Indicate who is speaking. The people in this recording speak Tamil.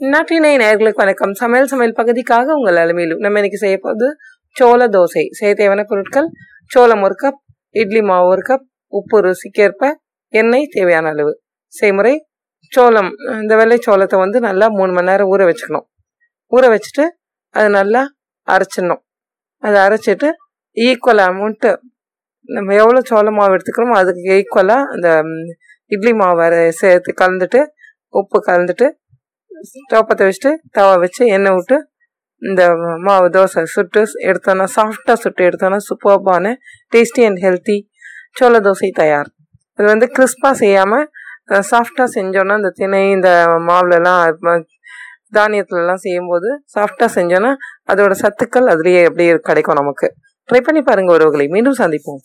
Speaker 1: நாட்டினை நேர்களுக்கு வணக்கம். சமையல் சமையல் பகுதிக்காக உங்கள் அலுமையிலும் நம்ம இன்னைக்கு செய்ய போகுது சோள தோசை. செய்ய தேவையான பொருட்கள் சோளம் ஒரு கப் இட்லி மாவு ஒரு கப் உப்பு ருசிக்கேற்ப எண்ணெய் தேவையான அளவு. செய்முறை சோளம் இந்த வெள்ளை சோளத்தை வந்து நல்லா மூணு மணி நேரம் ஊற வச்சுக்கணும். ஊற வச்சுட்டு அது நல்லா அரைச்சிடணும். அதை அரைச்சிட்டு ஈக்குவல் அமௌண்ட்டு நம்ம எவ்வளோ சோள மாவு எடுத்துக்கிறோமோ அதுக்கு ஈக்குவலாக அந்த இட்லி மாவு சேர்த்து கலந்துட்டு உப்பு கலந்துட்டு ஸ்டவ் பற்ற வச்சுட்டு தவா வச்சு எண்ணெய் விட்டு இந்த மாவு தோசை சுட்டு எடுத்தோன்னா சாஃப்டாக சுட்டு எடுத்தோன்னா சூப்பர்பான டேஸ்டி அண்ட் ஹெல்த்தி சோள தோசை தயார். இது வந்து கிறிஸ்பாக செய்யாமல் சாஃப்டாக செஞ்சோன்னா இந்த திணை இந்த மாவுலலாம் தானியத்துலலாம் செய்யும்போது சாஃப்டாக செஞ்சோன்னா அதோட சத்துக்கள் அதுலேயே அப்படியே கிடைக்கும் நமக்கு. ட்ரை பண்ணி பாருங்கள் உறவுகளை. மீண்டும் சந்திப்போம்.